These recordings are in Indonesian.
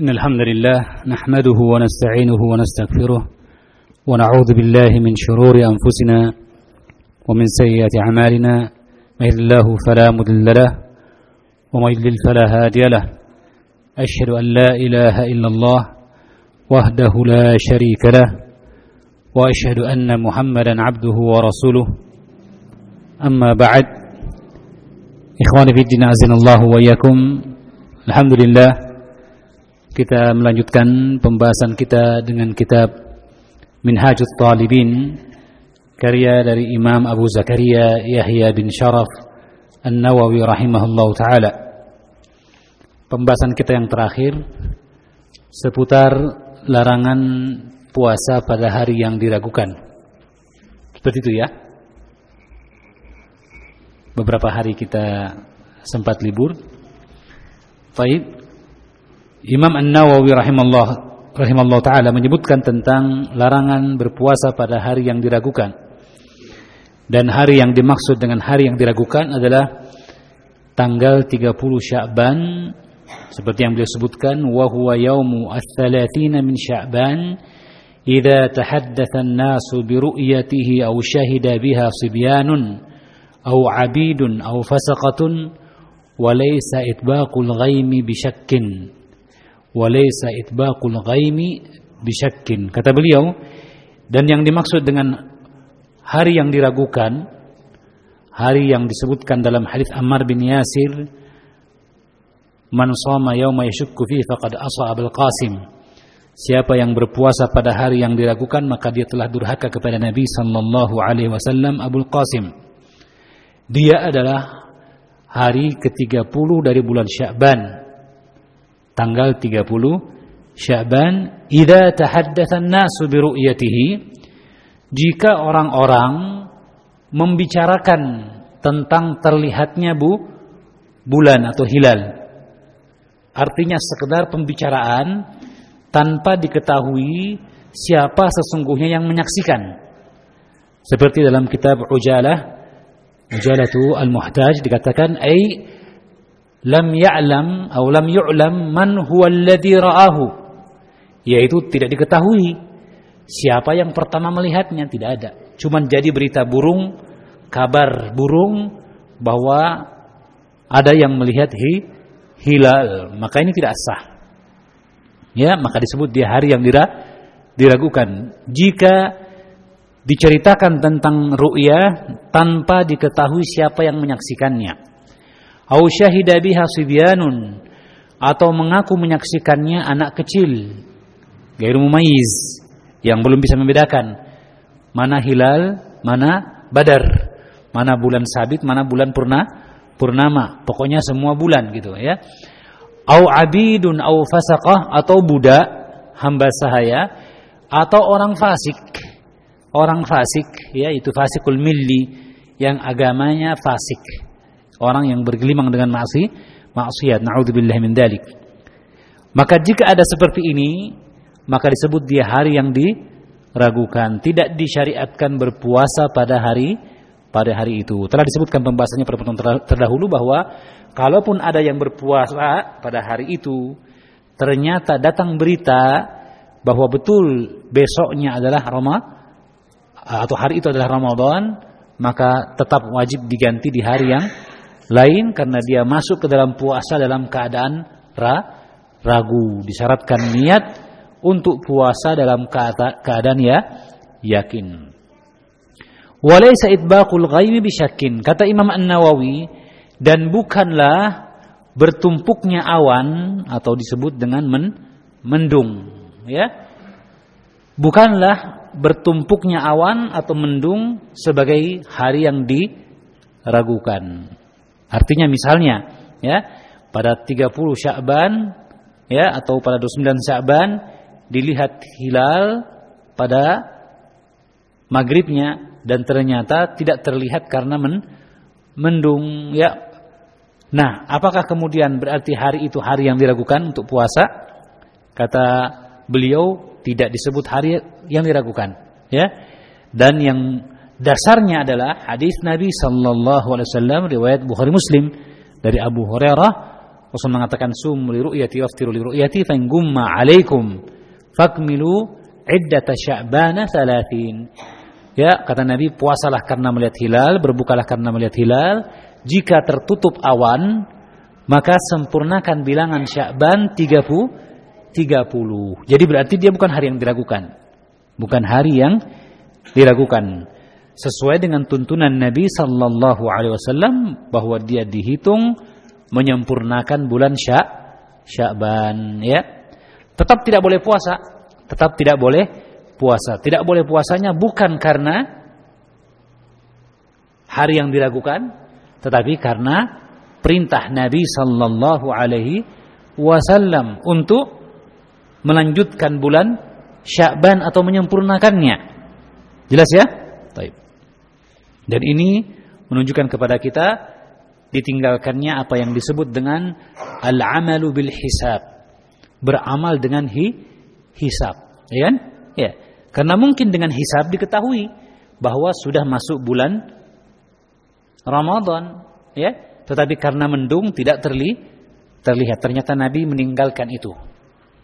إن الحمد لله نحمده ونستعينه ونستغفره ونعوذ بالله من شرور أنفسنا ومن سيئات أعمالنا من الله فلا مضل له ومن يضلل فلا هادي له. أشهد أن لا إله إلا الله وحده لا شريك له وأشهد أن محمدا عبده ورسوله. أما بعد إخواني في الدين أعزنا الله وإياكم الحمد لله kita melanjutkan pembahasan kita dengan kitab Minhajut Talibin karya dari Imam Abu Zakaria Yahya bin Sharaf An-Nawawi rahimahullah taala. Pembahasan kita yang terakhir seputar larangan puasa pada hari yang diragukan. Seperti itu ya. Beberapa hari kita sempat libur. Baik, Imam An-Nawawi rahimahullah rahimahullah taala menyebutkan tentang larangan berpuasa pada hari yang diragukan. Dan hari yang dimaksud dengan hari yang diragukan adalah tanggal 30 Sya'ban. Seperti yang beliau sebutkan wa huwa yaumu ats-tsalatsina min Sya'ban. Idza tahaddatha an-nasu bi ru'yatihi aw shahida biha sibyanun aw 'abidun aw fasaqatun wa laysa itbaqul ghaimi bi walaysa itbaqul ghaimi bisyakkin. Kata beliau dan yang dimaksud dengan hari yang diragukan hari yang disebutkan dalam hadis Ammar bin Yasir man shama yauma yashukku fi faqad asa Abul Qasim. Siapa yang berpuasa pada hari yang diragukan maka dia telah durhaka kepada Nabi sallallahu alaihi wasallam Abul Qasim. Dia adalah hari ke-30 dari bulan Sya'ban tanggal 30 Sya'ban idza tahaddatsa an-nasu bi ru'yatihi jika orang-orang membicarakan tentang terlihatnya bu bulan atau hilal. Artinya sekedar pembicaraan tanpa diketahui siapa sesungguhnya yang menyaksikan. Seperti dalam kitab Ujalah Ujalatu Al-Muhtaj dikatakan ai lam ya'lam atau lam yu'lam man huwa alladhi ra'ahu. Yaitu tidak diketahui siapa yang pertama melihatnya tidak ada. Cuman jadi berita burung kabar burung bahwa ada yang melihat hi, hilal. Maka ini tidak sah. Ya maka disebut dia hari yang dira, diragukan. Jika diceritakan tentang ru'yah tanpa diketahui siapa yang menyaksikannya au syahida biha sibyanun atau mengaku menyaksikannya anak kecil gairu mumayyiz yang belum bisa membedakan mana hilal, mana badar, mana bulan sabit, mana bulan purna purnama. Pokoknya semua bulan gitu ya. Au abidun au fasaqah atau budak hamba sahaya atau orang fasik. Orang fasik ya itu fasikul milli yang agamanya fasik orang yang bergelimang dengan maksi, maksiat. Nauzubillah min dalik. Maka jika ada seperti ini, maka disebut dia hari yang diragukan, tidak disyariatkan berpuasa pada hari pada hari itu. Telah disebutkan pembahasannya pada pertemuan terdahulu bahwa kalaupun ada yang berpuasa pada hari itu, ternyata datang berita bahwa betul besoknya adalah Ramadan atau hari itu adalah Ramadan, maka tetap wajib diganti di hari yang lain karena dia masuk ke dalam puasa dalam keadaan ra, ragu. Disyaratkan niat untuk puasa dalam keadaan ya yakin. Walaysa itbaqul ghaibi bisyakin. Kata Imam An-Nawawi dan bukanlah bertumpuknya awan atau disebut dengan men, mendung ya. Bukanlah bertumpuknya awan atau mendung sebagai hari yang diragukan. Artinya misalnya ya pada 30 Sya'ban ya atau pada 29 Sya'ban dilihat hilal pada maghribnya dan ternyata tidak terlihat karena men, mendung ya. Nah, apakah kemudian berarti hari itu hari yang diragukan untuk puasa? Kata beliau tidak disebut hari yang diragukan ya. Dan yang dasarnya adalah hadis Nabi sallallahu alaihi wasallam riwayat Bukhari Muslim dari Abu Hurairah Rasul mengatakan sum li ru'yati waftiru li ru'yati 'alaikum fakmilu iddata sya'bana 30. Ya, kata Nabi, puasalah karena melihat hilal, berbukalah karena melihat hilal. Jika tertutup awan, maka sempurnakan bilangan Sya'ban 30 30. Jadi berarti dia bukan hari yang diragukan. Bukan hari yang diragukan. Sesuai dengan tuntunan Nabi sallallahu alaihi wasallam bahwa dia dihitung menyempurnakan bulan Sya Sya'ban ya. Tetap tidak boleh puasa, tetap tidak boleh puasa. Tidak boleh puasanya bukan karena hari yang diragukan, tetapi karena perintah Nabi sallallahu alaihi wasallam untuk melanjutkan bulan Sya'ban atau menyempurnakannya. Jelas ya? Dan ini menunjukkan kepada kita ditinggalkannya apa yang disebut dengan al-amalu bil hisab. Beramal dengan hi, hisab, ya kan? Ya. Karena mungkin dengan hisab diketahui bahwa sudah masuk bulan Ramadan, ya. Tetapi karena mendung tidak terli, terlihat. Ternyata Nabi meninggalkan itu.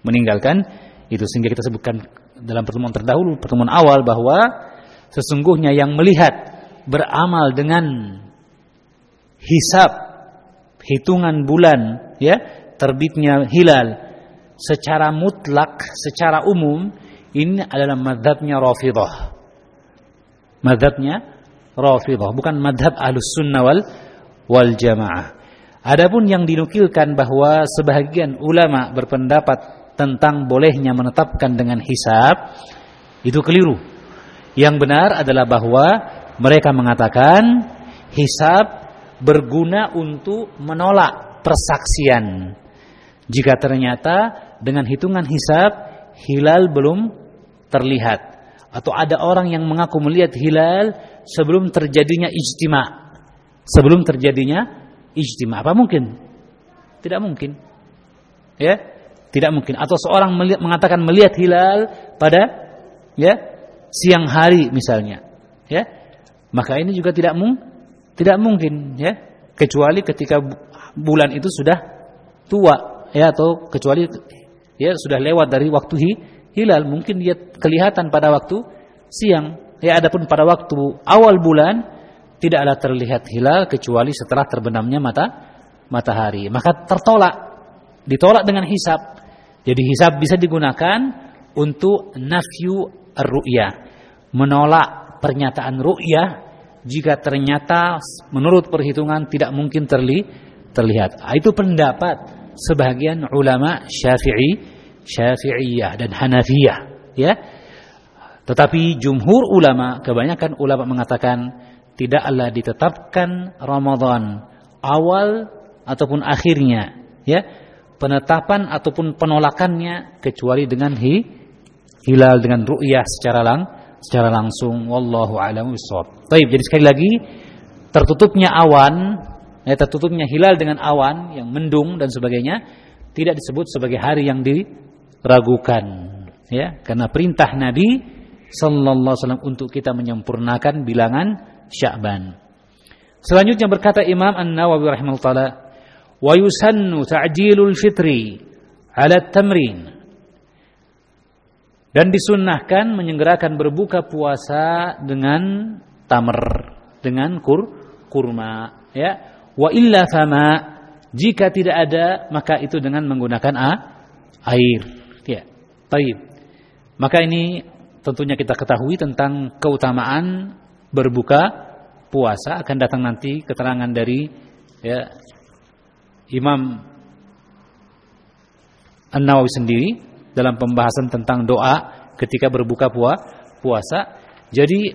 Meninggalkan itu sehingga kita sebutkan dalam pertemuan terdahulu, pertemuan awal bahwa sesungguhnya yang melihat beramal dengan hisab hitungan bulan ya terbitnya hilal. Secara mutlak secara umum ini adalah madhabnya Rafidah. Madhabnya Rafidah bukan madhab Ahlus Sunnah wal, wal Jamaah. Adapun yang dinukilkan bahwa sebagian ulama berpendapat tentang bolehnya menetapkan dengan hisab itu keliru. Yang benar adalah bahwa mereka mengatakan hisab berguna untuk menolak persaksian. Jika ternyata dengan hitungan hisab hilal belum terlihat atau ada orang yang mengaku melihat hilal sebelum terjadinya ijtima. Sebelum terjadinya ijtima. Apa mungkin? Tidak mungkin. Ya? Tidak mungkin. Atau seorang melihat, mengatakan melihat hilal pada ya siang hari misalnya. Ya? Maka ini juga tidak mungkin tidak mungkin ya, kecuali ketika bulan itu sudah tua ya atau kecuali ya sudah lewat dari waktu hi, hilal, mungkin dia kelihatan pada waktu siang. Ya adapun pada waktu awal bulan tidaklah terlihat hilal kecuali setelah terbenamnya mata matahari. Maka tertolak, ditolak dengan hisab. Jadi hisab bisa digunakan untuk nafyu ar-ru'yah, menolak pernyataan ru'yah jika ternyata menurut perhitungan tidak mungkin terli, terlihat. Ah, itu pendapat sebagian ulama Syafi'i, Syafi'iyah dan Hanafiyah, ya. Tetapi jumhur ulama, kebanyakan ulama mengatakan tidaklah ditetapkan Ramadan awal ataupun akhirnya, ya. Penetapan ataupun penolakannya kecuali dengan hi, hilal dengan ru'yah secara lang, secara langsung wallahu a'lam bishawab. Baik, jadi sekali lagi tertutupnya awan, ya tertutupnya hilal dengan awan yang mendung dan sebagainya tidak disebut sebagai hari yang diragukan, ya, karena perintah Nabi sallallahu alaihi wasallam untuk kita menyempurnakan bilangan Sya'ban. Selanjutnya berkata Imam An-Nawawi rahimahullah "Wa yusannu ta'jilul fitri 'ala tamrin dan disunnahkan menyegerakan berbuka puasa dengan tamer, dengan kur, kurma, ya. Wa illa fama jika tidak ada maka itu dengan menggunakan a, air, ya. Baik. Maka ini tentunya kita ketahui tentang keutamaan berbuka puasa akan datang nanti keterangan dari ya Imam An-Nawawi sendiri dalam pembahasan tentang doa ketika berbuka puasa. Jadi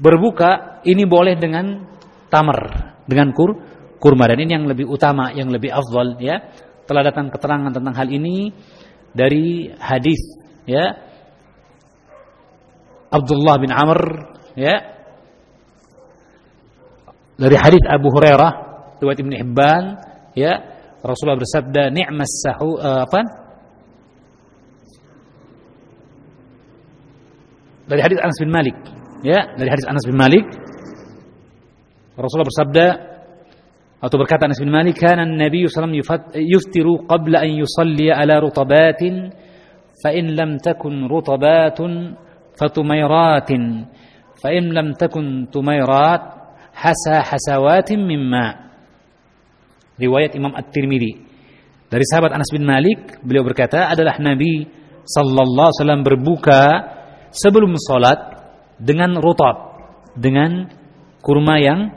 berbuka ini boleh dengan tamar, dengan kur, kurma. Dan ini yang lebih utama, yang lebih afdal ya. Telah datang keterangan tentang hal ini dari hadis ya. Abdullah bin Amr ya. Dari hadis Abu Hurairah riwayat Ibnu Hibban ya. Rasulullah bersabda ni'mas sahu uh, apa dari hadis Anas bin Malik. Ya, dari hadis Anas bin Malik Rasulullah bersabda, atau berkata Anas bin Malik kana Nabi sallallahu alaihi wasallam yuftiru qabla an yusalli ala rutabatin fa in lam takun rutabatun fatumayratin fa in lam takun tumayrat hasa hasawatin mimma riwayat Imam At-Tirmidzi dari sahabat Anas bin Malik beliau berkata adalah Nabi sallallahu alaihi wasallam berbuka sebelum salat dengan rutab dengan kurma yang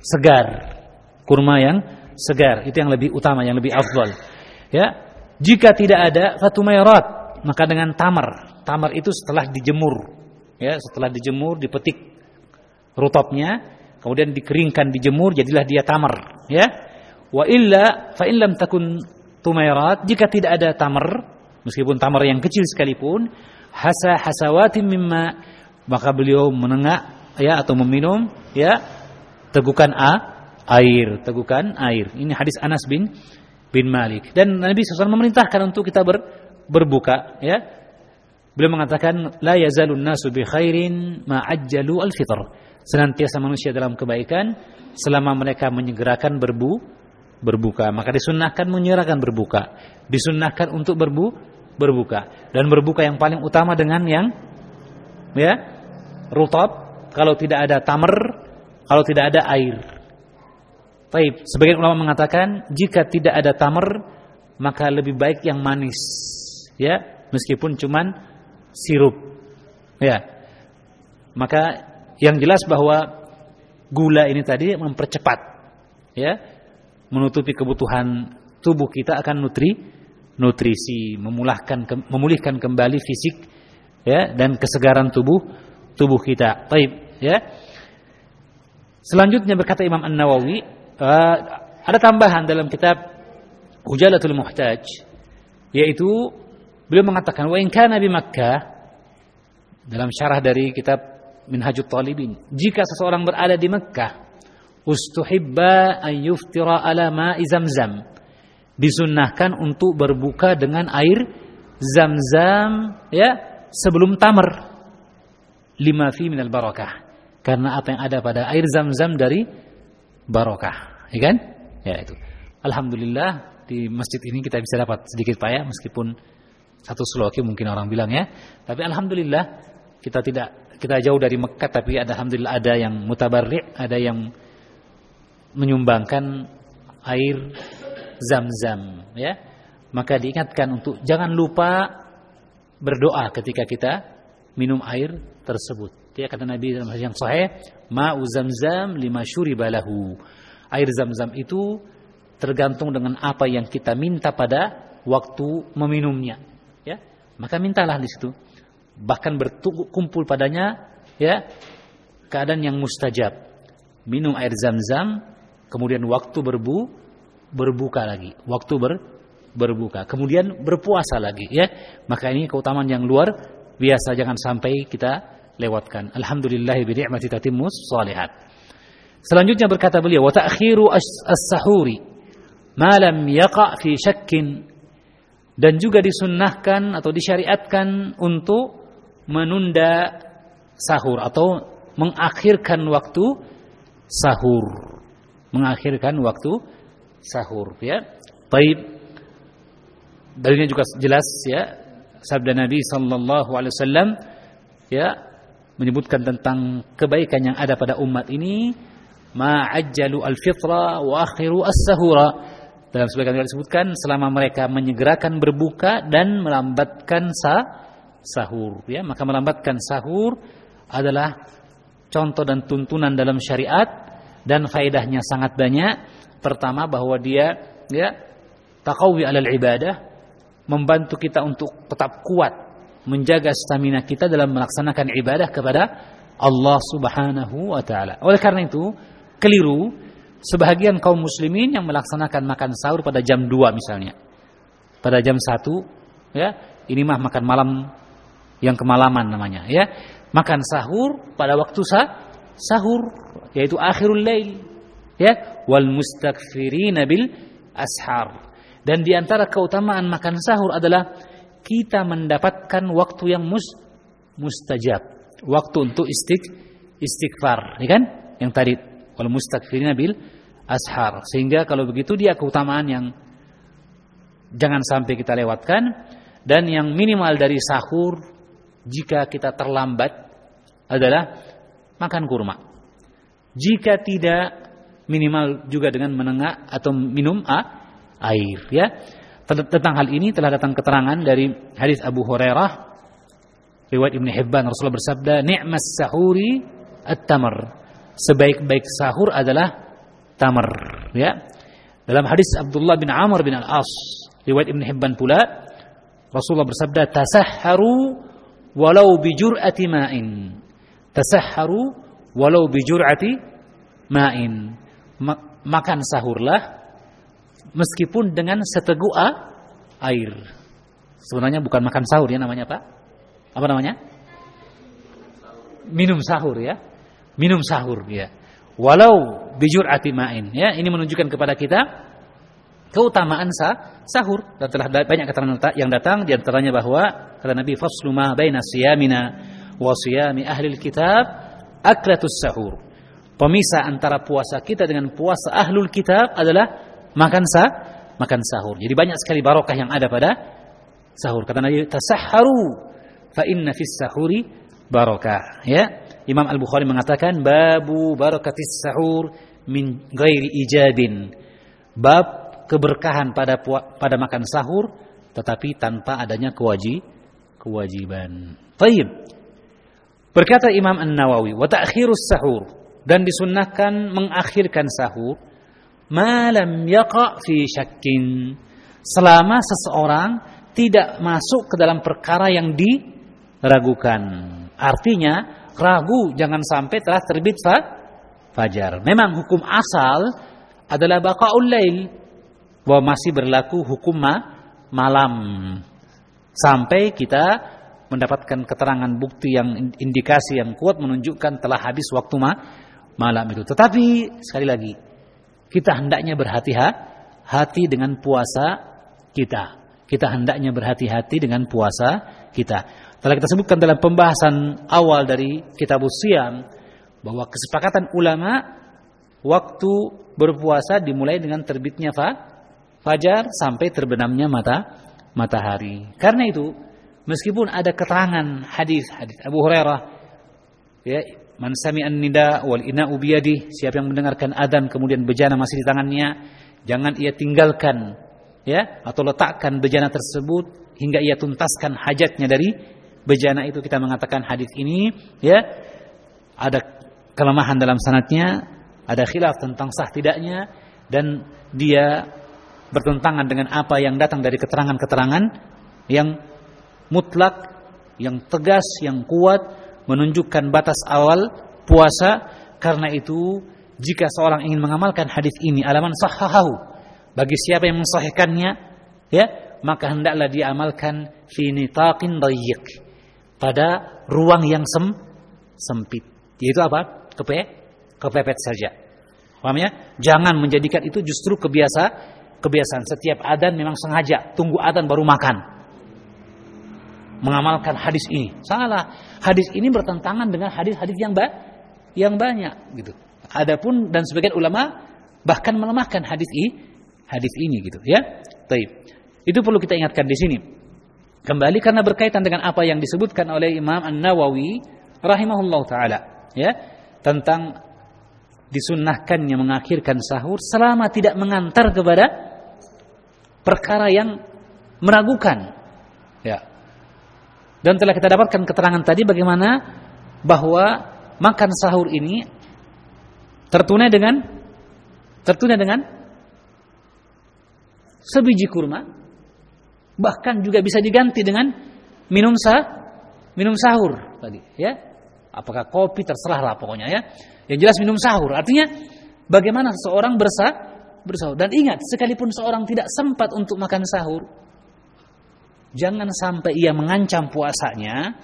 segar. Kurma yang segar itu yang lebih utama yang lebih afdal ya jika tidak ada fatumayrat maka dengan tamar. Tamar itu setelah dijemur. Ya setelah dijemur dipetik rutopnya kemudian dikeringkan dijemur jadilah dia tamar. Ya wa illa fa in takun tumayrat jika tidak ada tamar meskipun tamar yang kecil sekalipun hasa hasawatin mimma maka beliau menengah ya atau meminum ya tegukan a air, tegukan air. Ini hadis Anas bin bin Malik. Dan Nabi SAW memerintahkan untuk kita ber, berbuka, ya. Beliau mengatakan la yazalun nasu bi khairin ma ajjalu al fitr. Senantiasa manusia dalam kebaikan selama mereka menyegerakan berbu berbuka. Maka disunnahkan menyerahkan berbuka. Disunnahkan untuk berbu berbuka dan berbuka yang paling utama dengan yang ya rutab kalau tidak ada tamar kalau tidak ada air Taib. Sebagian ulama mengatakan jika tidak ada tamar maka lebih baik yang manis. Ya, meskipun cuman sirup. Ya. Maka yang jelas bahwa gula ini tadi mempercepat ya, menutupi kebutuhan tubuh kita akan nutri nutrisi, memulihkan memulihkan kembali fisik ya dan kesegaran tubuh tubuh kita. Taib, ya. Selanjutnya berkata Imam An-Nawawi uh, ada tambahan dalam kitab Ujalatul Muhtaj yaitu beliau mengatakan wa in kana bi Makkah dalam syarah dari kitab Minhajut Talibin jika seseorang berada di Mekkah ustuhibba an yuftira ala ma'i zamzam disunnahkan untuk berbuka dengan air zam-zam ya sebelum tamar lima fi minal barakah karena apa yang ada pada air zam-zam dari barokah, ya kan? Ya itu. Alhamdulillah di masjid ini kita bisa dapat sedikit payah meskipun satu sloki mungkin orang bilang ya. Tapi alhamdulillah kita tidak kita jauh dari Mekah tapi ada alhamdulillah ada yang mutabarri, ada yang menyumbangkan air zam-zam ya. Maka diingatkan untuk jangan lupa berdoa ketika kita minum air tersebut. Dia kata Nabi dalam hadis yang sahih, "Ma'u zamzam lima syuribalahu." Air zam-zam itu tergantung dengan apa yang kita minta pada waktu meminumnya. Ya, maka mintalah di situ. Bahkan berkumpul padanya ya keadaan yang mustajab. Minum air zam-zam, kemudian waktu berbu berbuka lagi. Waktu ber berbuka. Kemudian berpuasa lagi ya. Maka ini keutamaan yang luar biasa jangan sampai kita lewatkan. Alhamdulillah bi ni'mati tatimmus salihat. Selanjutnya berkata beliau, "Wa ta'khiru as-sahuri ma lam yaqa' fi syakkin." Dan juga disunnahkan atau disyariatkan untuk menunda sahur atau mengakhirkan waktu sahur. Mengakhirkan waktu sahur ya. Baik. Dalilnya juga jelas ya. Sabda Nabi sallallahu alaihi wasallam ya menyebutkan tentang kebaikan yang ada pada umat ini ma'ajjalu al-fitra wa akhiru as-sahura dalam sebagian kali disebutkan selama mereka menyegerakan berbuka dan melambatkan sa sahur ya maka melambatkan sahur adalah contoh dan tuntunan dalam syariat dan faedahnya sangat banyak pertama bahwa dia ya taqawi alal ibadah membantu kita untuk tetap kuat menjaga stamina kita dalam melaksanakan ibadah kepada Allah Subhanahu wa taala. Oleh karena itu, keliru sebahagian kaum muslimin yang melaksanakan makan sahur pada jam 2 misalnya. Pada jam 1 ya, ini mah makan malam yang kemalaman namanya ya. Makan sahur pada waktu sah sahur yaitu akhirul lail ya wal mustakfirina bil ashar. Dan di antara keutamaan makan sahur adalah kita mendapatkan waktu yang mus, mustajab, waktu untuk istik istighfar, ya kan? Yang tadi wal mustakfirina bil ashar. Sehingga kalau begitu dia keutamaan yang jangan sampai kita lewatkan dan yang minimal dari sahur jika kita terlambat adalah makan kurma. Jika tidak minimal juga dengan menengah atau minum ah, air ya. Tentang hal ini telah datang keterangan dari hadis Abu Hurairah riwayat Ibnu Hibban Rasulullah bersabda ni'mas sahuri at-tamr. Sebaik-baik sahur adalah tamar ya. Dalam hadis Abdullah bin Amr bin Al-As riwayat Ibnu Hibban pula Rasulullah bersabda tasahharu walau bi jur'ati ma'in. Tasahharu walau bi jur'ati ma'in. Makan sahurlah meskipun dengan seteguk air. Sebenarnya bukan makan sahur ya namanya Pak. Apa namanya? Minum sahur ya. Minum sahur ya. Walau bijur ma'in ya. Ini menunjukkan kepada kita keutamaan sah, sahur dan telah banyak keterangan yang datang di antaranya bahwa kata Nabi faslu ma baina siyamina wa siyami ahli kitab aklatus sahur. Pemisah antara puasa kita dengan puasa ahlul kitab adalah makan sah, makan sahur. Jadi banyak sekali barokah yang ada pada sahur. Kata Nabi, tasahharu fa inna fis sahuri barokah. Ya. Imam Al-Bukhari mengatakan babu barakatis sahur min ghairi ijabin. Bab keberkahan pada pada makan sahur tetapi tanpa adanya kewajib kewajiban. Baik. Berkata Imam An-Nawawi, wa ta'khirus sahur dan disunnahkan mengakhirkan sahur malam yaqa fi syakkin. Selama seseorang tidak masuk ke dalam perkara yang diragukan. Artinya ragu jangan sampai telah terbit fa fajar. Memang hukum asal adalah baqaul lail bahwa masih berlaku hukum ma malam. Sampai kita mendapatkan keterangan bukti yang indikasi yang kuat menunjukkan telah habis waktu ma malam itu tetapi sekali lagi kita hendaknya berhati-hati dengan puasa kita. Kita hendaknya berhati-hati dengan puasa kita. Telah kita sebutkan dalam pembahasan awal dari kitab Siam bahwa kesepakatan ulama waktu berpuasa dimulai dengan terbitnya fa, fajar sampai terbenamnya mata matahari. Karena itu, meskipun ada keterangan hadis hadis Abu Hurairah ya Man sami'an nida wal ina'u biyadih, siapa yang mendengarkan adzan kemudian bejana masih di tangannya, jangan ia tinggalkan ya atau letakkan bejana tersebut hingga ia tuntaskan hajatnya dari bejana itu. Kita mengatakan hadis ini ya ada kelemahan dalam sanatnya, ada khilaf tentang sah tidaknya dan dia bertentangan dengan apa yang datang dari keterangan-keterangan yang mutlak, yang tegas, yang kuat menunjukkan batas awal puasa. Karena itu jika seorang ingin mengamalkan hadis ini alaman sahahahu bagi siapa yang mensahihkannya ya maka hendaklah dia amalkan fi nitaqin dayyiq pada ruang yang sem sempit. Yaitu apa? Kepe kepepet saja. Paham ya? Jangan menjadikan itu justru kebiasa kebiasaan. Setiap adan memang sengaja. Tunggu adan baru makan mengamalkan hadis ini. Salah. Hadis ini bertentangan dengan hadis-hadis yang ba yang banyak gitu. Adapun dan sebagian ulama bahkan melemahkan hadis ini, hadis ini gitu ya. Taib. Itu perlu kita ingatkan di sini. Kembali karena berkaitan dengan apa yang disebutkan oleh Imam An-Nawawi rahimahullah taala ya tentang disunnahkannya mengakhirkan sahur selama tidak mengantar kepada perkara yang meragukan ya dan telah kita dapatkan keterangan tadi bagaimana bahwa makan sahur ini tertunai dengan tertunai dengan sebiji kurma bahkan juga bisa diganti dengan minum sah minum sahur tadi ya. Apakah kopi terserah lah pokoknya ya. Yang jelas minum sahur artinya bagaimana seseorang bersah bersahur. Dan ingat sekalipun seorang tidak sempat untuk makan sahur Jangan sampai ia mengancam puasanya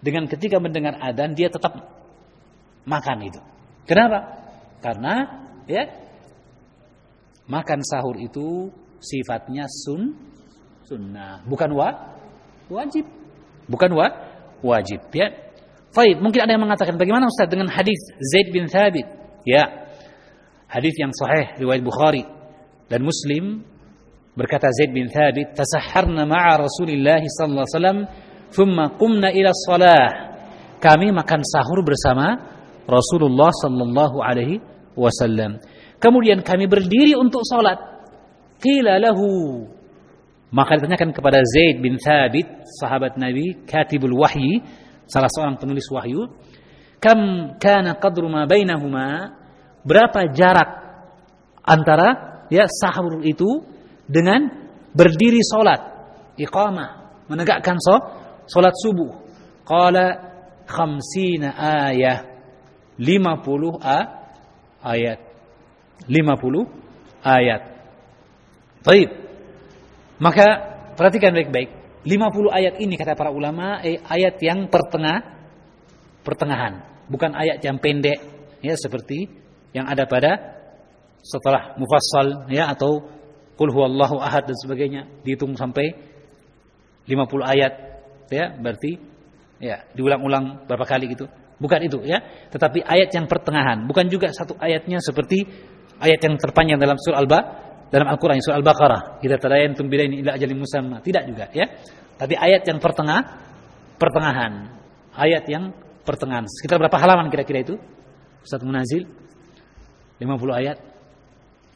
dengan ketika mendengar adzan dia tetap makan itu. Kenapa? Karena ya makan sahur itu sifatnya sun sunnah, bukan wa wajib. Bukan wa wajib ya. Baik, mungkin ada yang mengatakan bagaimana Ustaz dengan hadis Zaid bin Thabit? Ya. Hadis yang sahih riwayat Bukhari dan Muslim berkata Zaid bin Thabit, "Tasahharna ma'a Rasulillah sallallahu alaihi wasallam, thumma qumna ila shalah." Kami makan sahur bersama Rasulullah sallallahu alaihi wasallam. Kemudian kami berdiri untuk salat. Qila lahu maka ditanyakan kepada Zaid bin Thabit, sahabat Nabi, katibul wahyi, salah seorang penulis wahyu, kam kana qadru ma bainahuma? Berapa jarak antara ya sahur itu dengan berdiri salat, iqamah, menegakkan salat subuh. Qala khamsina ayah. 50 a, ayat. 50 ayat. Baik. Maka perhatikan baik-baik. 50 ayat ini kata para ulama eh, ayat yang pertengah pertengahan, bukan ayat yang pendek ya seperti yang ada pada setelah mufassal ya atau qul huwallahu ahad dan sebagainya. Dihitung sampai 50 ayat. Ya berarti ya diulang-ulang berapa kali gitu. Bukan itu ya, tetapi ayat yang pertengahan, bukan juga satu ayatnya seperti ayat yang terpanjang dalam surah Al-Ba dalam Al-Quran surah Al-Baqarah. Kita tadayantum bilaini ila ajalin musamma. Tidak juga ya. Tapi ayat yang pertengah pertengahan. Ayat yang pertengahan. Sekitar berapa halaman kira-kira itu? Ustaz Munazil? 50 ayat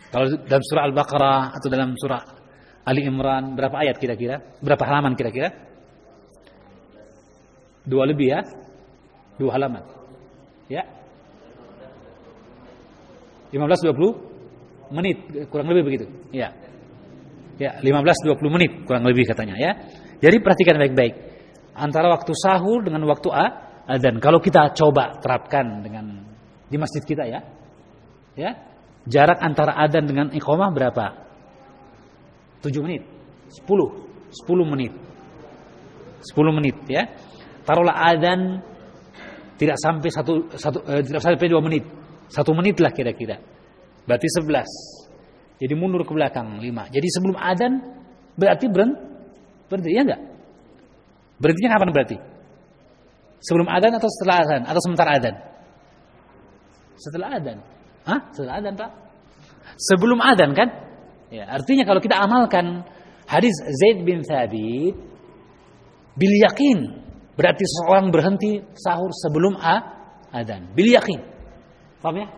kalau dalam surah Al-Baqarah atau dalam surah Ali Imran berapa ayat kira-kira berapa halaman kira-kira dua lebih ya dua halaman ya 15 20 menit kurang lebih begitu. Ya. Ya, 15 20 menit kurang lebih katanya ya. Jadi perhatikan baik-baik. Antara waktu sahur dengan waktu a dan kalau kita coba terapkan dengan di masjid kita ya. Ya. Jarak antara adzan dengan iqamah berapa? 7 menit. 10. 10 menit. 10 menit ya. Taruhlah adzan tidak sampai satu, satu eh, tidak sampai dua menit. Satu menit lah kira-kira Berarti 11. Jadi mundur ke belakang 5. Jadi sebelum adzan berarti berhenti. Berhenti ya enggak? Berhentinya kapan berarti? Sebelum adzan atau setelah adzan atau sementara adzan? Setelah adzan. Hah? Setelah adzan, Pak? Sebelum adzan kan? Ya, artinya kalau kita amalkan hadis Zaid bin Thabit bil yakin berarti seseorang berhenti sahur sebelum a adzan. Bil yakin. Paham ya?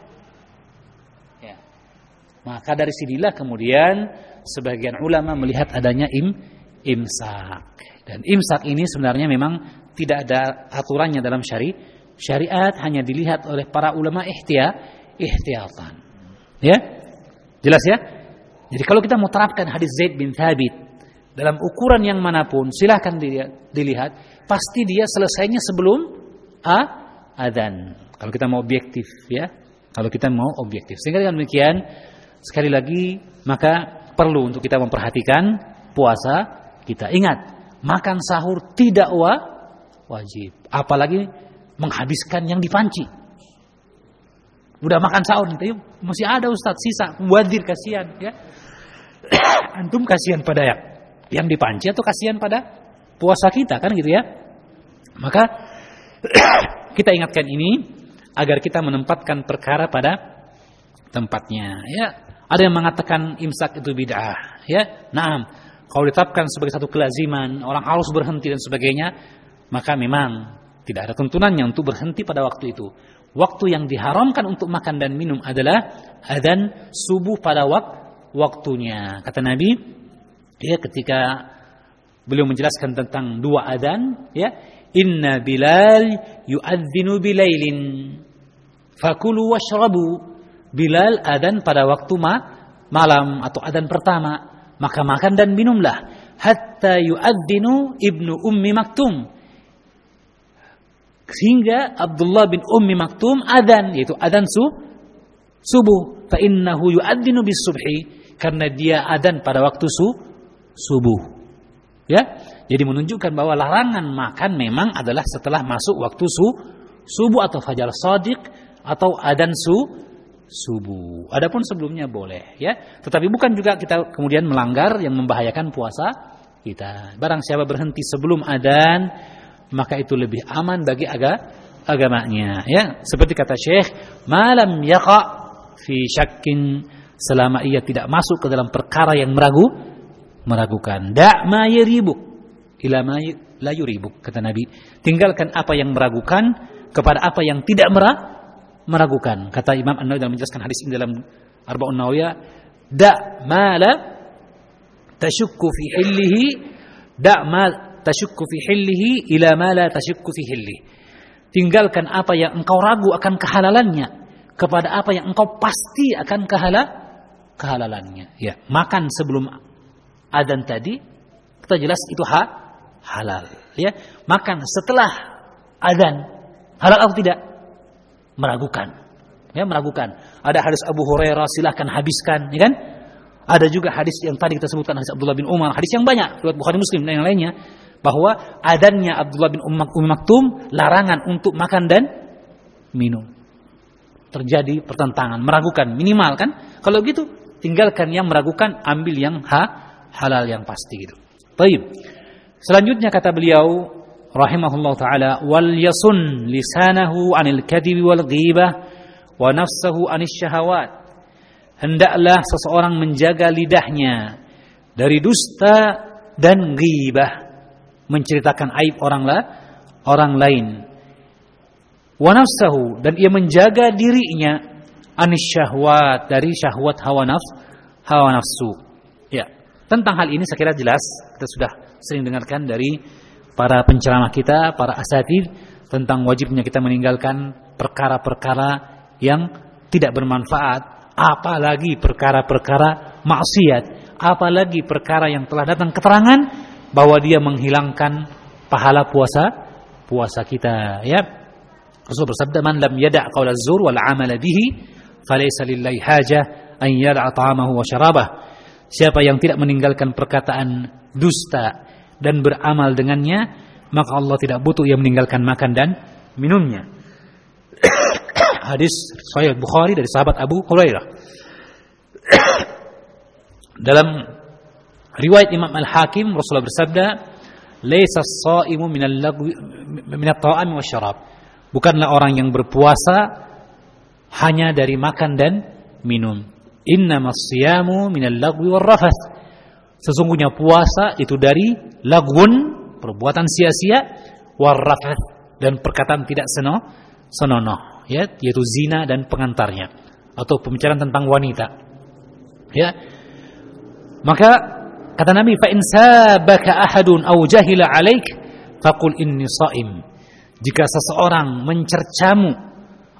Maka dari sinilah kemudian sebagian ulama melihat adanya im imsak. Dan imsak ini sebenarnya memang tidak ada aturannya dalam syari syariat hanya dilihat oleh para ulama ihtiyat ihtiyatan. Ya? Jelas ya? Jadi kalau kita mau terapkan hadis Zaid bin Thabit dalam ukuran yang mana pun silahkan dilihat pasti dia selesainya sebelum a adzan. Kalau kita mau objektif ya. Kalau kita mau objektif. Sehingga dengan demikian Sekali lagi, maka perlu untuk kita memperhatikan puasa kita. Ingat, makan sahur tidak wa wajib. Apalagi menghabiskan yang dipanci. Udah makan sahur nanti masih ada Ustaz sisa wadir kasihan ya. Antum kasihan pada yang yang dipanci atau kasihan pada puasa kita kan gitu ya. Maka kita ingatkan ini agar kita menempatkan perkara pada tempatnya ya ada yang mengatakan imsak itu bid'ah, ya. Naam. Kalau ditetapkan sebagai satu kelaziman, orang harus berhenti dan sebagainya, maka memang tidak ada tuntunannya untuk berhenti pada waktu itu. Waktu yang diharamkan untuk makan dan minum adalah adzan subuh pada wak waktunya. Kata Nabi, ya ketika beliau menjelaskan tentang dua adzan, ya, inna Bilal yu'adzinu bilailin fakulu washrabu. Bilal adan pada waktu ma malam atau adan pertama, maka makan dan minumlah. Hatta yu'adzinu ibnu ummi maktum sehingga Abdullah bin Ummi Maktum adan yaitu adan su subuh fa innahu yu'adzinu bis subhi karena dia adan pada waktu su subuh ya jadi menunjukkan bahwa larangan makan memang adalah setelah masuk waktu su subuh atau fajar shadiq atau adan su subuh. Adapun sebelumnya boleh ya. Tetapi bukan juga kita kemudian melanggar yang membahayakan puasa kita. Barang siapa berhenti sebelum adzan maka itu lebih aman bagi aga, agamanya ya. Seperti kata Syekh, "Malam yaqa fi syakkin selama ia tidak masuk ke dalam perkara yang meragu meragukan. Da' ma yaribuk ila ma la yuribuk kata Nabi. Tinggalkan apa yang meragukan kepada apa yang tidak merah, meragukan. Kata Imam An-Nawawi dalam menjelaskan hadis ini dalam Arba'un Nawawiyah, da' ma la tashukku fi hillihi da' ma tashukku fi hillihi ila ma la tashukku fi hillihi. Tinggalkan apa yang engkau ragu akan kehalalannya kepada apa yang engkau pasti akan kehala kehalalannya. Ya, makan sebelum adzan tadi kita jelas itu ha, halal, ya. Makan setelah adzan halal atau tidak? Meragukan. Ya, meragukan. Ada hadis Abu Hurairah silahkan habiskan, ya kan? Ada juga hadis yang tadi kita sebutkan hadis Abdullah bin Umar, hadis yang banyak riwayat Bukhari Muslim dan yang lainnya bahwa adanya Abdullah bin Ummi Maktum larangan untuk makan dan minum. Terjadi pertentangan, meragukan minimal kan? Kalau gitu tinggalkan yang meragukan, ambil yang ha, halal yang pasti gitu. Baik. Selanjutnya kata beliau rahimahullah taala wal yasun lisanahu anil kadhibi wal ghibah wa nafsahu anis syahawat hendaklah seseorang menjaga lidahnya dari dusta dan ghibah menceritakan aib orang la, orang lain. Wa nafsahu dan ia menjaga dirinya anis syahwat dari syahwat hawa nafs hawa nafsu. Ya tentang hal ini saya kira jelas kita sudah sering dengarkan dari para penceramah kita para asatid tentang wajibnya kita meninggalkan perkara-perkara yang tidak bermanfaat apalagi perkara-perkara maksiat, apalagi perkara yang telah datang keterangan bahwa dia menghilangkan pahala puasa puasa kita, ya. Rasul bersabda, "Man lam yada' qaula zur wal 'amala bihi, falaysa lillahi hajah an yada'a ta'amahu wa syarabah." Siapa yang tidak meninggalkan perkataan dusta dan beramal dengannya, maka Allah tidak butuh ia meninggalkan makan dan minumnya hadis Sahih Bukhari dari sahabat Abu Hurairah. Dalam riwayat Imam Al-Hakim Rasulullah bersabda, "Laisa as-sha'imu min al-lagwi min at-ta'ami wasyarab." Bukanlah orang yang berpuasa hanya dari makan dan minum. Innamas siyamu min al-lagwi war-rafath. Sesungguhnya puasa itu dari lagwun, perbuatan sia-sia, war-rafath dan perkataan tidak seno senonoh ya yaitu zina dan pengantarnya atau pembicaraan tentang wanita ya maka kata Nabi fa in sabaka ahadun aw jahila alaik faqul inni shaim jika seseorang mencercamu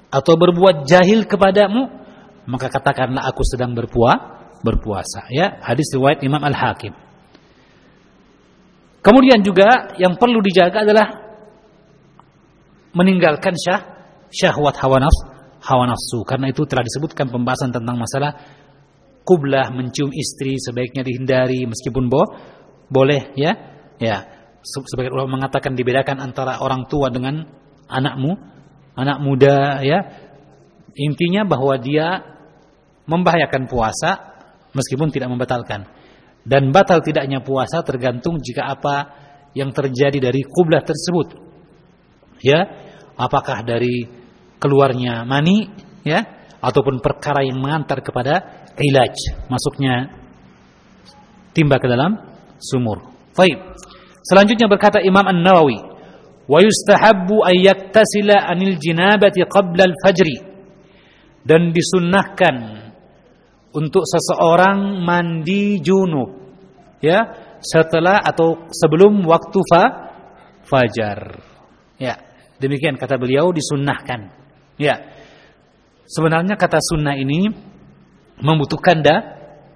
atau berbuat jahil kepadamu maka katakanlah aku sedang berpuasa berpuasa. Ya hadis riwayat Imam Al-Hakim. Kemudian juga yang perlu dijaga adalah meninggalkan syah syahwat hawa nafsu, hawa nafsu. Karena itu telah disebutkan pembahasan tentang masalah kublah mencium istri sebaiknya dihindari meskipun bo boleh ya. Ya, sebagai ulama mengatakan dibedakan antara orang tua dengan anakmu, anak muda ya. Intinya bahwa dia membahayakan puasa meskipun tidak membatalkan. Dan batal tidaknya puasa tergantung jika apa yang terjadi dari kublah tersebut. Ya, apakah dari keluarnya mani ya ataupun perkara yang mengantar kepada ilaj masuknya timba ke dalam sumur. Baik. Selanjutnya berkata Imam An-Nawawi, "Wa yustahabbu an yaktasila anil jinabati qabla al-fajri." Dan disunnahkan untuk seseorang mandi junub ya setelah atau sebelum waktu fa fajar. Ya, demikian kata beliau disunnahkan. Ya. Sebenarnya kata sunnah ini membutuhkan da,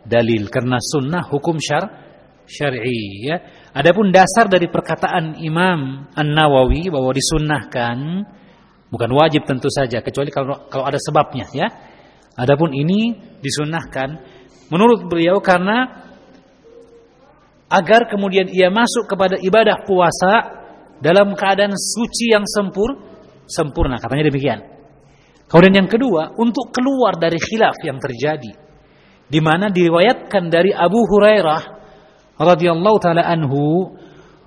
dalil karena sunnah hukum syar syar'i ya. Adapun dasar dari perkataan Imam An-Nawawi bahwa disunnahkan bukan wajib tentu saja kecuali kalau kalau ada sebabnya ya. Adapun ini disunnahkan menurut beliau karena agar kemudian ia masuk kepada ibadah puasa dalam keadaan suci yang sempur sempurna katanya demikian. Kemudian yang kedua, untuk keluar dari khilaf yang terjadi di mana diriwayatkan dari Abu Hurairah radhiyallahu taala anhu,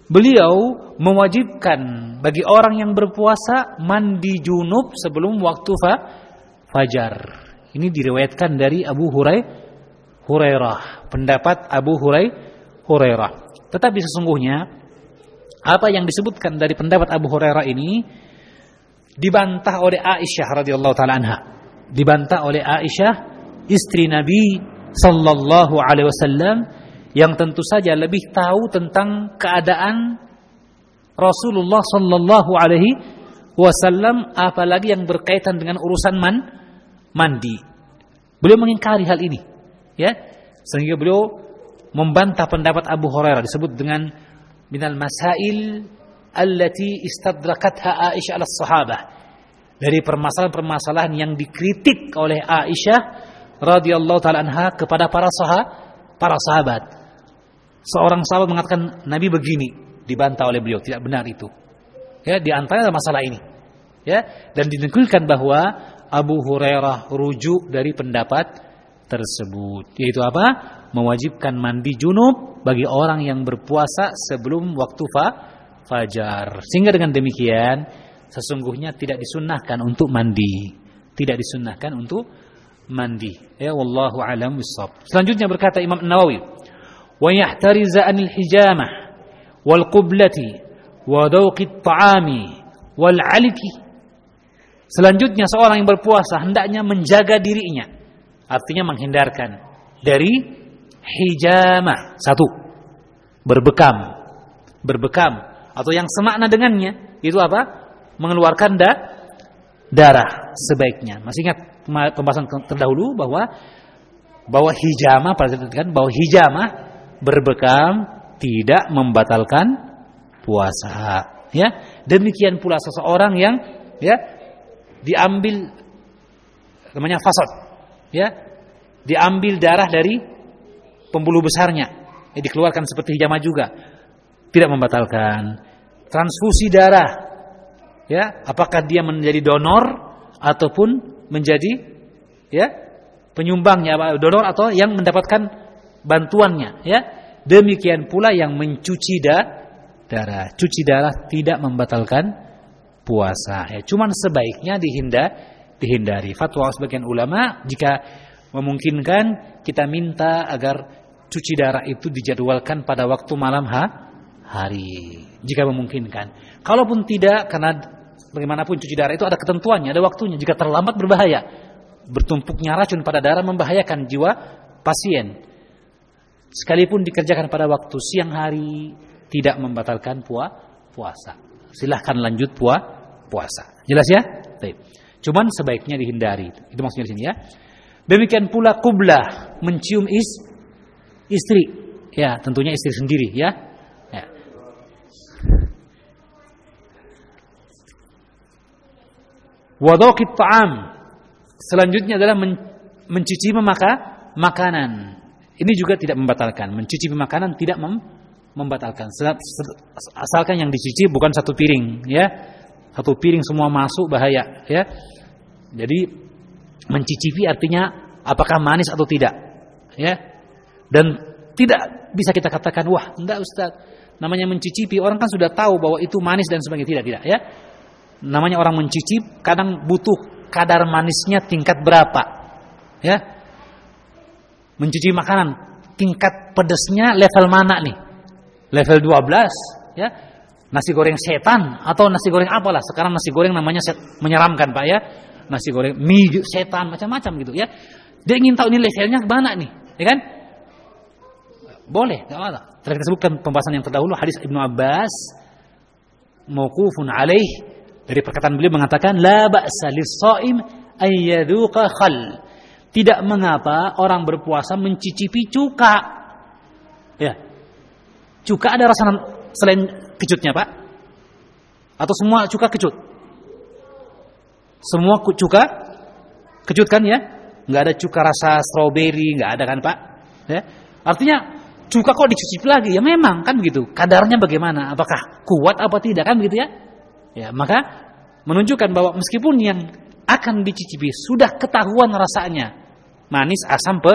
beliau mewajibkan bagi orang yang berpuasa mandi junub sebelum waktu fa fajar. Ini diriwayatkan dari Abu Hurai Hurairah, pendapat Abu Hurai Hurairah. Tetapi sesungguhnya apa yang disebutkan dari pendapat Abu Hurairah ini dibantah oleh Aisyah radhiyallahu taala anha. Dibantah oleh Aisyah istri Nabi sallallahu alaihi wasallam yang tentu saja lebih tahu tentang keadaan Rasulullah sallallahu alaihi wasallam apalagi yang berkaitan dengan urusan man mandi. Beliau mengingkari hal ini, ya. Sehingga beliau membantah pendapat Abu Hurairah disebut dengan minal masail allati istadrakatha Aisyah ala sahabah. Dari permasalahan-permasalahan yang dikritik oleh Aisyah radhiyallahu taala anha kepada para sahabat, para sahabat. Seorang sahabat mengatakan Nabi begini, dibantah oleh beliau, tidak benar itu. Ya, di antaranya masalah ini. Ya, dan dinukilkan bahwa Abu Hurairah rujuk dari pendapat tersebut, yaitu apa? Mewajibkan mandi junub bagi orang yang berpuasa sebelum waktu fa fajar. Sehingga dengan demikian sesungguhnya tidak disunnahkan untuk mandi, tidak disunnahkan untuk mandi. Ya wallahu alam bisawab. Selanjutnya berkata Imam Nawawi, "Wa yahtariza anil hijamah wal qublati wa dawqi at-ta'ami wal 'aliki." Selanjutnya seorang yang berpuasa hendaknya menjaga dirinya. Artinya menghindarkan dari hijamah. Satu, berbekam. Berbekam atau yang semakna dengannya itu apa? Mengeluarkan da darah sebaiknya. Masih ingat pembahasan terdahulu bahwa bahwa hijamah perhatikan bahwa hijamah berbekam tidak membatalkan puasa. Ya demikian pula seseorang yang ya diambil namanya fasad. Ya diambil darah dari pembuluh besarnya. Ya, dikeluarkan seperti hijamah juga. Tidak membatalkan transfusi darah. Ya apakah dia menjadi donor ataupun menjadi ya penyumbangnya donor atau yang mendapatkan bantuannya ya. Demikian pula yang mencuci da, darah. Cuci darah tidak membatalkan puasa ya. Cuman sebaiknya dihindar dihindari. Fatwa sebagian ulama jika memungkinkan kita minta agar cuci darah itu dijadwalkan pada waktu malam ha, hari jika memungkinkan kalaupun tidak karena bagaimanapun cuci darah itu ada ketentuannya ada waktunya jika terlambat berbahaya bertumpuknya racun pada darah membahayakan jiwa pasien sekalipun dikerjakan pada waktu siang hari tidak membatalkan puasa silahkan lanjut puasa puasa. Jelas ya? Baik. Cuman sebaiknya dihindari. Itu maksudnya di sini ya. Demikian pula kublah mencium is istri. Ya, tentunya istri sendiri ya. Wadokit ta'am. Selanjutnya adalah men mencuci memaka makanan. Ini juga tidak membatalkan. Mencuci makanan tidak mem membatalkan. Asalkan yang dicuci bukan satu piring, ya satu piring semua masuk bahaya ya jadi mencicipi artinya apakah manis atau tidak ya dan tidak bisa kita katakan wah enggak Ustaz namanya mencicipi orang kan sudah tahu bahwa itu manis dan sebagainya tidak tidak ya namanya orang mencicip kadang butuh kadar manisnya tingkat berapa ya? Mencicipi makanan tingkat pedesnya level mana nih? Level 12 ya? Nasi goreng setan atau nasi goreng apalah? Sekarang nasi goreng namanya set, menyeramkan pak ya? Nasi goreng mie setan macam-macam gitu ya? Dia ingin tahu ini levelnya mana nih ya kan? Boleh nggak apa telah kita sebutkan pembahasan yang terdahulu hadis ibnu abbas mauqufun alaih dari perkataan beliau mengatakan la ba'sa lis-shaim ayyadhuqa khal tidak mengapa orang berpuasa mencicipi cuka ya cuka ada rasa selain kecutnya pak? Atau semua cuka kecut? Semua cuka kecut kan ya? Nggak ada cuka rasa strawberry, nggak ada kan pak? Ya, artinya cuka kok dicicip lagi? Ya memang kan begitu. Kadarnya bagaimana? Apakah kuat apa tidak kan begitu ya? Ya maka menunjukkan bahwa meskipun yang akan dicicipi sudah ketahuan rasanya manis, asam, pe,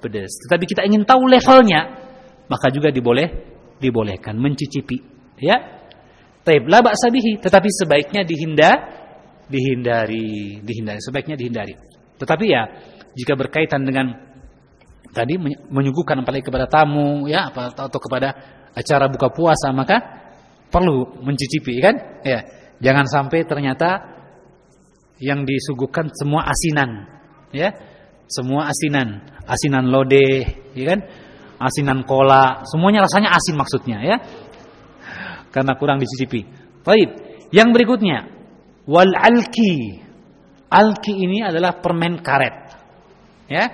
pedas. Tetapi kita ingin tahu levelnya, maka juga diboleh dibolehkan mencicipi Ya. Taib la ba'sa tetapi sebaiknya dihindar dihindari, dihindari, sebaiknya dihindari. Tetapi ya jika berkaitan dengan tadi menyuguhkan apalagi kepada tamu ya atau kepada acara buka puasa maka perlu mencicipi kan? Ya. Jangan sampai ternyata yang disuguhkan semua asinan ya. Semua asinan, asinan lodeh, ya kan? Asinan kola, semuanya rasanya asin maksudnya ya. Karena kurang dicicipi. Baik, yang berikutnya wal alki. Alki ini adalah permen karet. Ya.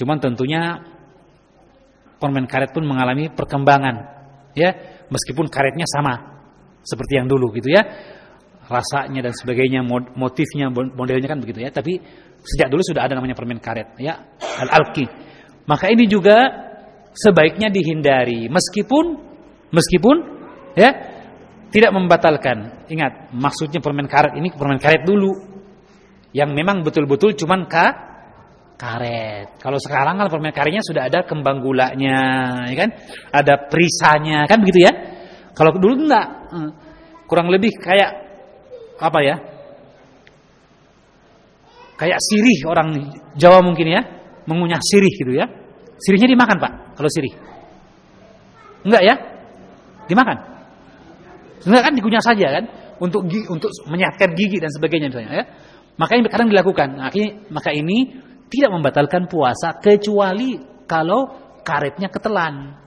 Cuman tentunya permen karet pun mengalami perkembangan. Ya, meskipun karetnya sama seperti yang dulu gitu ya. Rasanya dan sebagainya, motifnya, modelnya kan begitu ya. Tapi sejak dulu sudah ada namanya permen karet ya, al-alki. Maka ini juga sebaiknya dihindari meskipun meskipun ya tidak membatalkan. Ingat, maksudnya permen karet ini permen karet dulu. Yang memang betul-betul cuman ka karet. Kalau sekarang kan permen karetnya sudah ada kembang gulanya, ya kan? Ada perisanya, kan begitu ya? Kalau dulu enggak. Hmm. Kurang lebih kayak apa ya? Kayak sirih orang Jawa mungkin ya, mengunyah sirih gitu ya. Sirihnya dimakan, Pak, kalau sirih. Enggak ya? Dimakan. Sebenarnya kan digunyah saja kan untuk untuk menyehatkan gigi dan sebagainya misalnya ya. Maka ini kadang dilakukan. Nah, maka ini tidak membatalkan puasa kecuali kalau karetnya ketelan.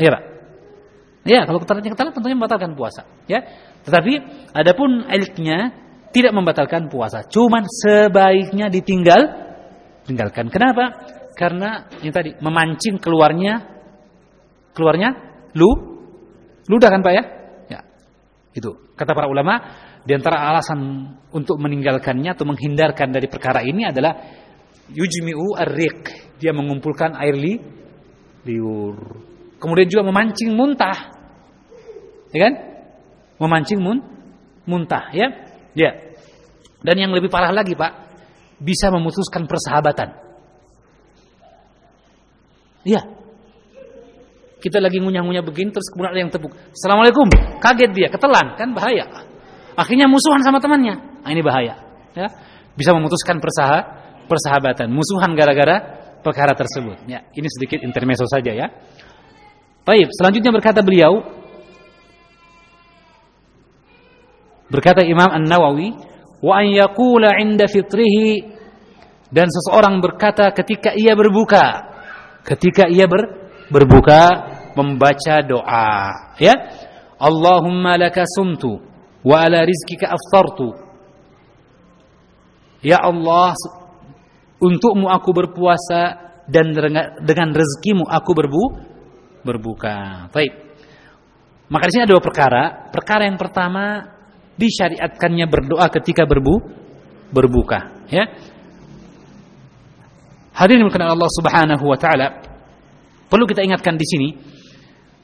Ya, Pak. Ya, kalau karetnya ketelan tentunya membatalkan puasa, ya. Tetapi adapun elitnya tidak membatalkan puasa, cuman sebaiknya ditinggal tinggalkan. Kenapa? Karena yang tadi memancing keluarnya keluarnya lu ludah kan Pak ya? Itu kata para ulama di antara alasan untuk meninggalkannya atau menghindarkan dari perkara ini adalah yujmi'u ar-riq. Dia mengumpulkan air li, liur. Kemudian juga memancing muntah. Ya kan? Memancing mun, muntah ya. Ya. Dan yang lebih parah lagi, Pak, bisa memutuskan persahabatan. Iya, kita lagi ngunyah-ngunyah begini terus kemudian ada yang tepuk. Assalamualaikum. Kaget dia, ketelan, kan bahaya. Akhirnya musuhan sama temannya. Nah, ini bahaya. Ya. Bisa memutuskan persaha, persahabatan, musuhan gara-gara perkara tersebut. Ya, ini sedikit intermezzo saja ya. Baik, selanjutnya berkata beliau berkata Imam An-Nawawi wa an yaqula 'inda fitrihi dan seseorang berkata ketika ia berbuka ketika ia ber, berbuka membaca doa ya Allahumma laka sumtu wa ala rizkika aftartu. Ya Allah untukmu aku berpuasa dan dengan rezekimu aku berbu berbuka. Baik. Maka di sini ada dua perkara. Perkara yang pertama disyariatkannya berdoa ketika berbu berbuka ya. Hadirin berkenan Allah Subhanahu wa taala Perlu kita ingatkan di sini